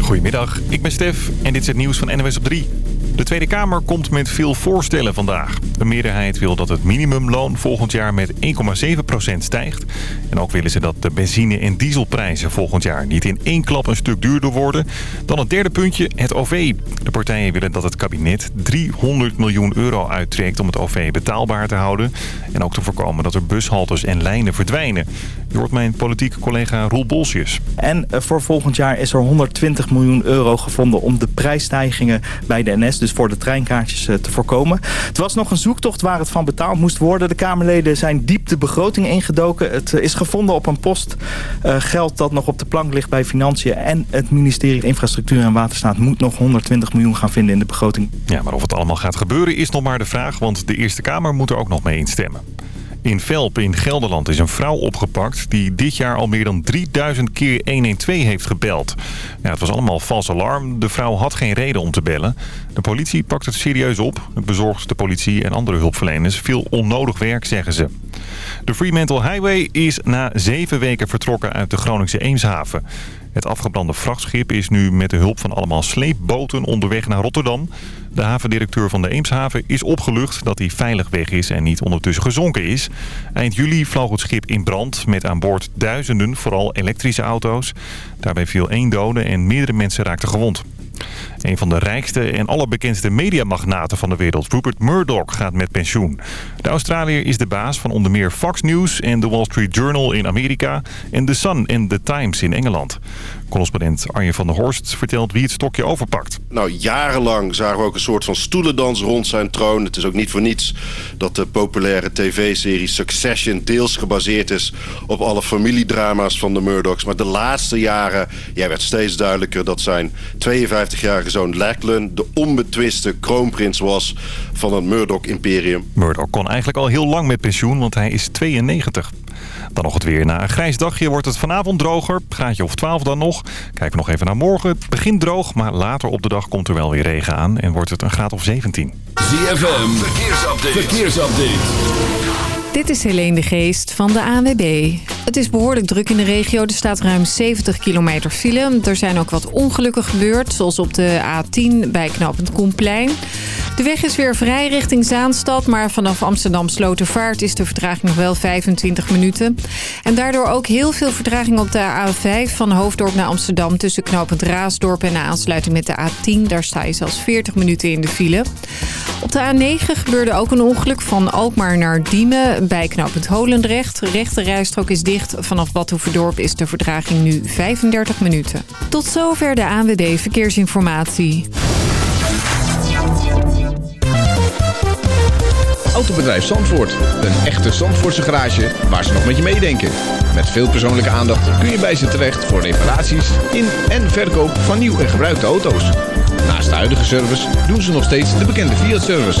Goedemiddag, ik ben Stef en dit is het nieuws van NWS op 3. De Tweede Kamer komt met veel voorstellen vandaag. De meerderheid wil dat het minimumloon volgend jaar met 1,7% stijgt. En ook willen ze dat de benzine- en dieselprijzen volgend jaar niet in één klap een stuk duurder worden. Dan het derde puntje, het OV. De partijen willen dat het kabinet 300 miljoen euro uittrekt om het OV betaalbaar te houden. En ook te voorkomen dat er bushaltes en lijnen verdwijnen. Je hoort mijn politieke collega Roel Bolsjes. En eh, voor volgend jaar is er 120 miljoen euro gevonden om de prijsstijgingen bij de NS, dus voor de treinkaartjes, eh, te voorkomen. Het was nog een zoektocht waar het van betaald moest worden. De Kamerleden zijn diep de begroting ingedoken. Het eh, is gevonden op een post geld dat nog op de plank ligt bij Financiën. En het ministerie Infrastructuur en Waterstaat moet nog 120 miljoen gaan vinden in de begroting. Ja, maar of het allemaal gaat gebeuren is nog maar de vraag, want de Eerste Kamer moet er ook nog mee instemmen. In Velp in Gelderland is een vrouw opgepakt die dit jaar al meer dan 3000 keer 112 heeft gebeld. Het was allemaal vals alarm. De vrouw had geen reden om te bellen. De politie pakt het serieus op. Het bezorgt de politie en andere hulpverleners veel onnodig werk, zeggen ze. De Fremantle Highway is na zeven weken vertrokken uit de Groningse Eemshaven. Het afgebrande vrachtschip is nu met de hulp van allemaal sleepboten onderweg naar Rotterdam. De havendirecteur van de Eemshaven is opgelucht dat hij veilig weg is en niet ondertussen gezonken is. Eind juli vloog het schip in brand met aan boord duizenden, vooral elektrische auto's. Daarbij viel één dode en meerdere mensen raakten gewond. Een van de rijkste en allerbekendste mediamagnaten van de wereld, Rupert Murdoch, gaat met pensioen. De Australiër is de baas van onder meer Fox News en The Wall Street Journal in Amerika... en The Sun en The Times in Engeland. Correspondent Arjen van der Horst vertelt wie het stokje overpakt. Nou, jarenlang zagen we ook een soort van stoelendans rond zijn troon. Het is ook niet voor niets dat de populaire tv-serie Succession deels gebaseerd is op alle familiedrama's van de Murdochs. Maar de laatste jaren ja, werd steeds duidelijker dat zijn 52-jarige zoon Lachlan de onbetwiste kroonprins was van het Murdoch-imperium. Murdoch kon eigenlijk al heel lang met pensioen, want hij is 92. Dan nog het weer. Na een grijs dagje wordt het vanavond droger. Graadje of 12 dan nog. Kijken we nog even naar morgen. Het begint droog, maar later op de dag komt er wel weer regen aan. En wordt het een graad of 17. ZFM, verkeersupdate. verkeersupdate. Dit is Helene de Geest van de ANWB. Het is behoorlijk druk in de regio. Er staat ruim 70 kilometer file. Er zijn ook wat ongelukken gebeurd, zoals op de A10 bij knooppunt Koenplein. De weg is weer vrij richting Zaanstad, maar vanaf Amsterdam Slotervaart is de vertraging nog wel 25 minuten. En daardoor ook heel veel vertraging op de A5 van Hoofddorp naar Amsterdam tussen knooppunt Raasdorp en de aansluiting met de A10. Daar sta je zelfs 40 minuten in de file. Op de A9 gebeurde ook een ongeluk van Alkmaar naar Diemen bij Holendrecht. Rechte rijstrook is dicht. Vanaf Badhoevedorp is de vertraging nu 35 minuten. Tot zover de ANWB Verkeersinformatie. Autobedrijf Zandvoort. Een echte Zandvoortse garage waar ze nog met je meedenken. Met veel persoonlijke aandacht kun je bij ze terecht voor reparaties in en verkoop van nieuw en gebruikte auto's. Naast de huidige service doen ze nog steeds de bekende Fiat-service.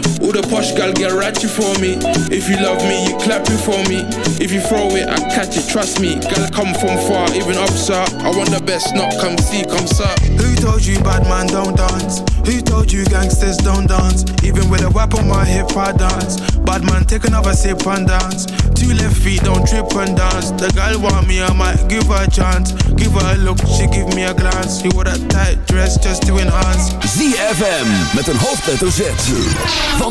All the posh gal get ratchet for me. If you love me, you clap it for me. If you throw it, I catch it, trust me. Gal come from far, even up, sir. I want the best, not come see, come sir. Who told you bad man don't dance? Who told you gangsters don't dance? Even with a whip on my hip, I dance. Bad man, take another sip and dance. Two left feet, don't trip and dance. The girl want me, I might give her a chance. Give her a look, she give me a glance. She wore that tight dress just to enhance. ZFM met een hoofdletter Z. Van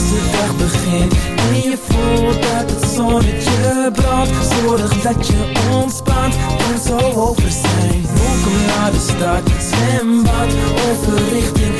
Als de dag begint. En je voelt dat het zonnetje brandt. Zorg dat je ontspant, kan zo over zijn. Welkom naar de stad, zwembad Overrichting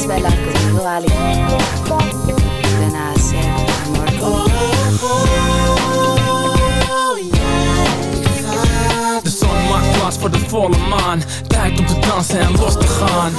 ¿Quieres bailar conmigo, Ali? Ven a hacer amor De zon maakt plaats voor de volle maan. Tijd om te dansen en los te gaan.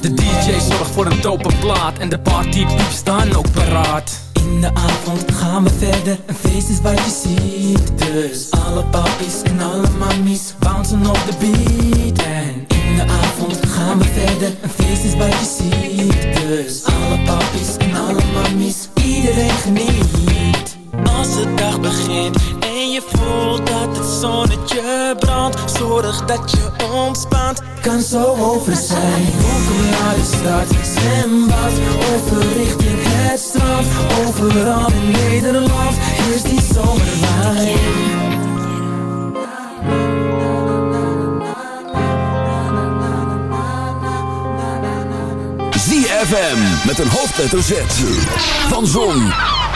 De DJ zorgt voor een dope plaat. En de partypieps staan ook paraat de avond gaan we verder, een feest is wat je ziet. Dus alle papies en alle mammies bouncen op de beat. En in de avond gaan we verder, een feest is wat je ziet. Dus alle papies en alle mammies, iedereen geniet. Als de dag begint en je voelt dat het zonnetje brandt. Zorg dat je ontspant, kan zo over zijn. Welkom naar de stad, zwembad, overrichting het strand. Overal in Nederland. Is die zomerwijn. ZFM met een hoofdletter Z. Van Zon,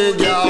girl.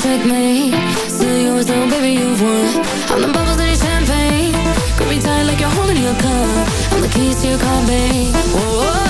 protect me. Still yours though, baby, you've won. I'm the bubbles in your champagne. Grip me tight like you're holding your cup. I'm the keys to your car, babe. Whoa, whoa.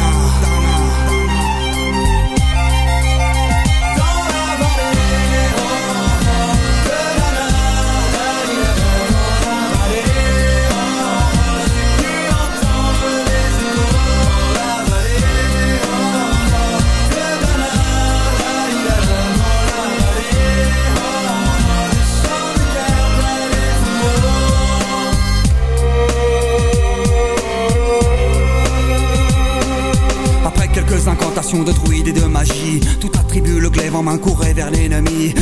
main courait vers l'ennemi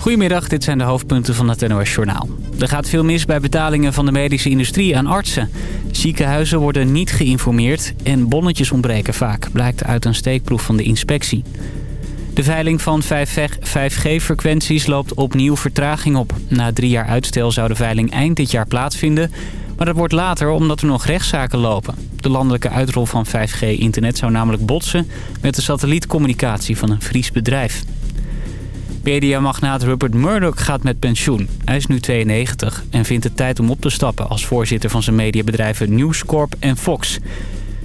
Goedemiddag, dit zijn de hoofdpunten van het NOS Journaal. Er gaat veel mis bij betalingen van de medische industrie aan artsen. Ziekenhuizen worden niet geïnformeerd en bonnetjes ontbreken vaak, blijkt uit een steekproef van de inspectie. De veiling van 5G-frequenties loopt opnieuw vertraging op. Na drie jaar uitstel zou de veiling eind dit jaar plaatsvinden... maar dat wordt later omdat er nog rechtszaken lopen. De landelijke uitrol van 5G-internet zou namelijk botsen... met de satellietcommunicatie van een Fries bedrijf. Mediamagnaat Rupert Murdoch gaat met pensioen. Hij is nu 92 en vindt het tijd om op te stappen... als voorzitter van zijn mediabedrijven News Corp en Fox.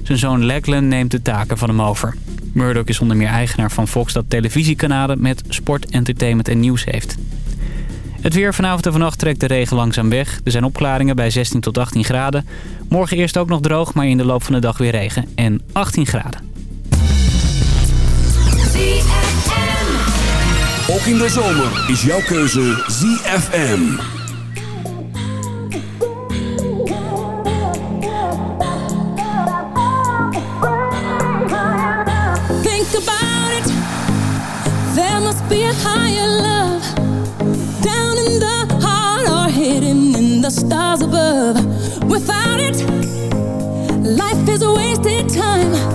Zijn zoon Lachlan neemt de taken van hem over. Murdoch is onder meer eigenaar van Fox... dat televisiekanalen met sport, entertainment en nieuws heeft. Het weer vanavond en vannacht trekt de regen langzaam weg. Er zijn opklaringen bij 16 tot 18 graden. Morgen eerst ook nog droog, maar in de loop van de dag weer regen. En 18 graden. Ook in de zomer is jouw keuze ZFM. Think about it. There must be a higher love down in the heart or hidden in the stars above. Without it, life is a wasted time.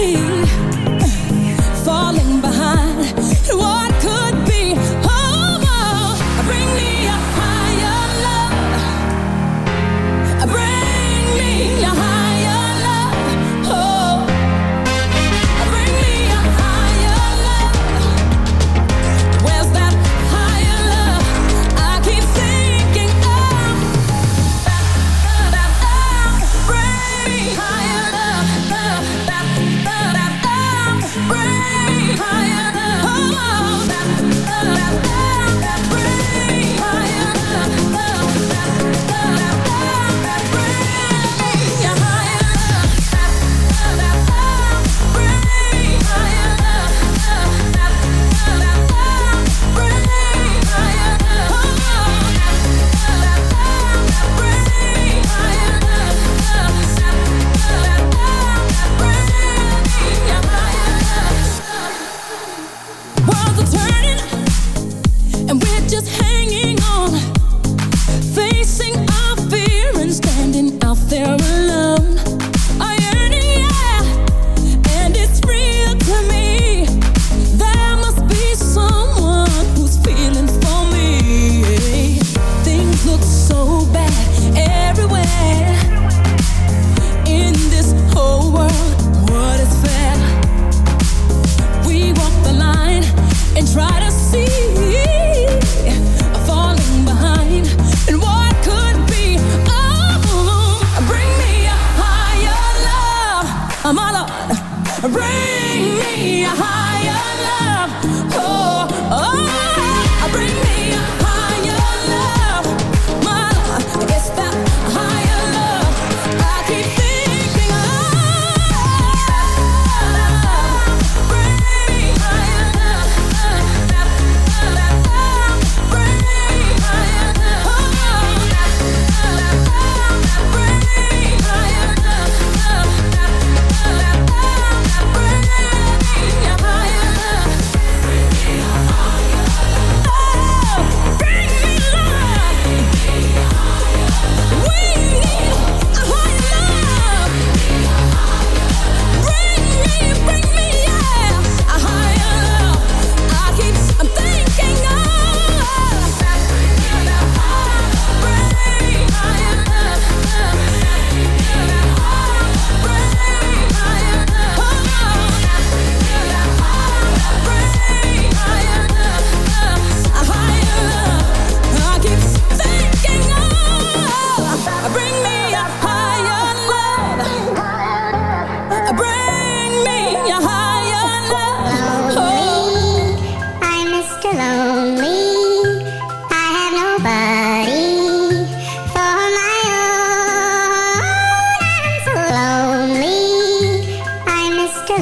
I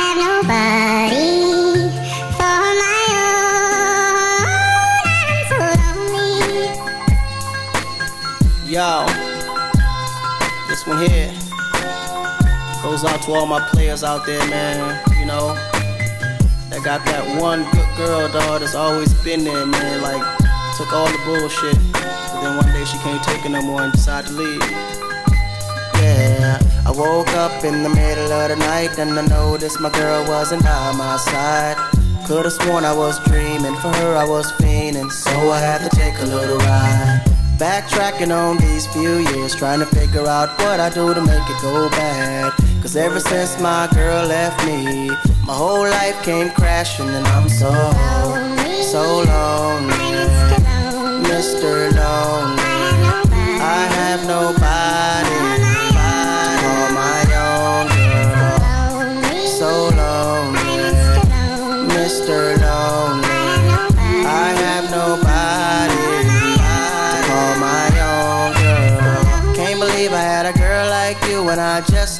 have nobody for my own. Yo, this one here goes out to all my players out there, man. You know, that got that one good girl, dog, that's always been there, man. Like, took all the bullshit, but then one day she can't take it no more and decided to leave. I woke up in the middle of the night and I noticed my girl wasn't by my side. Could've sworn I was dreaming, for her I was fiending, so I had to take a little ride. Backtracking on these few years, trying to figure out what I do to make it go bad. Cause ever since my girl left me, my whole life came crashing and I'm so, so lonely. Mr. Lonely. I have nobody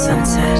Sunset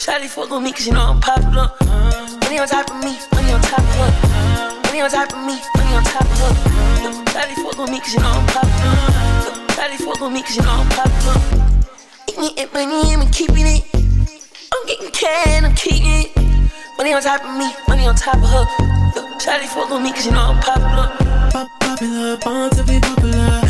Shawty fuck with me cause you know I'm popular. Money on top of me, money on top of her. Money on top of me, money on top of her. Shawty fuck with me cause you know I'm popular. Shawty fuck with me cause you know I'm popular. Eating it, money, I'm keeping it. I'm getting can, I'm keeping it. Money on top of me, money on top of her. Shawty fuck with me cause you know I'm popular. Pop popular, born to be popular.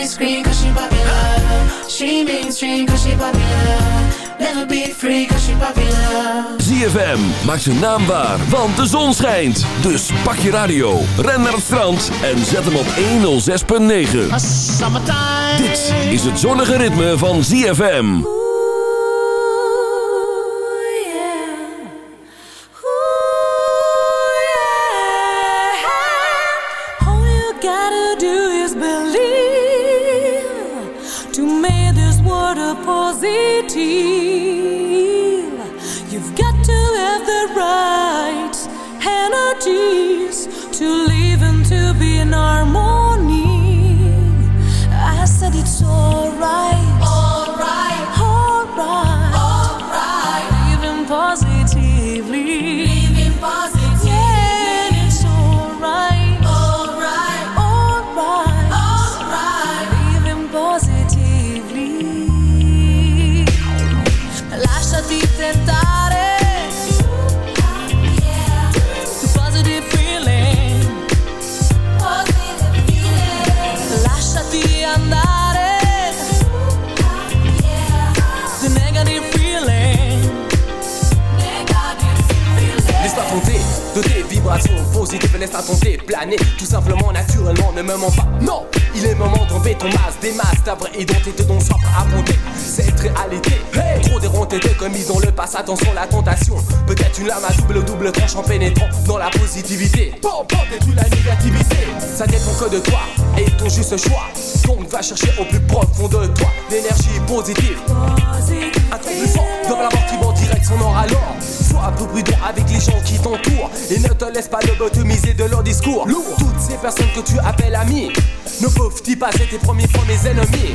Scream cause she popular. She mainstream cause she popular. Never be free cause she popular. ZFM maakt zijn naam waar, want de zon schijnt. Dus pak je radio, ren naar het strand en zet hem op 106.9. Dit is het zonnige ritme van ZFM. c'était premiers fois mes ennemis.